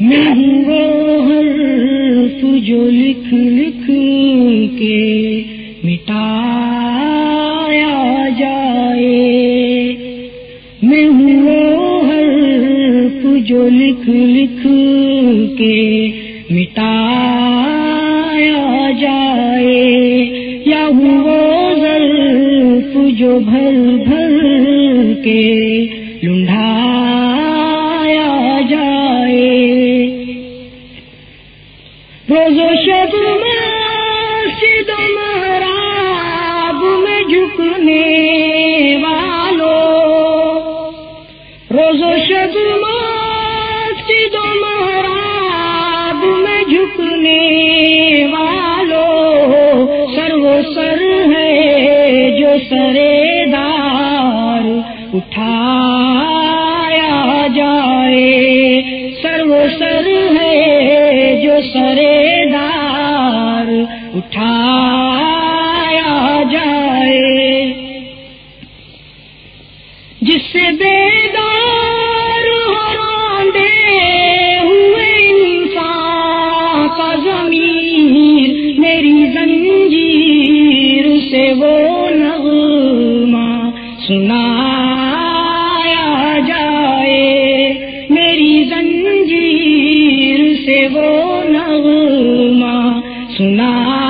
میں وہ حرف جو لکھ لکھ کے مٹایا جائے۔ میں ہوں وہ حرف جو لکھ لکھ کے مٹایا جائے۔ یا ہوں وہ ظرف جو بھر بھر کے لنڈایا محراب میں جھکنے والوں روز و شب و محراب میں جھکنے والوں سر وہ سر ہے جو سرے دار اٹھایا اٹھایا جائے۔ جس سے بیدار ہو راندے ہوئے انسان کا ضمیر، میری زنجیر سے وہ نغمہ سنایا جائے۔ میری زنجیر سے وہ نغمہ سنا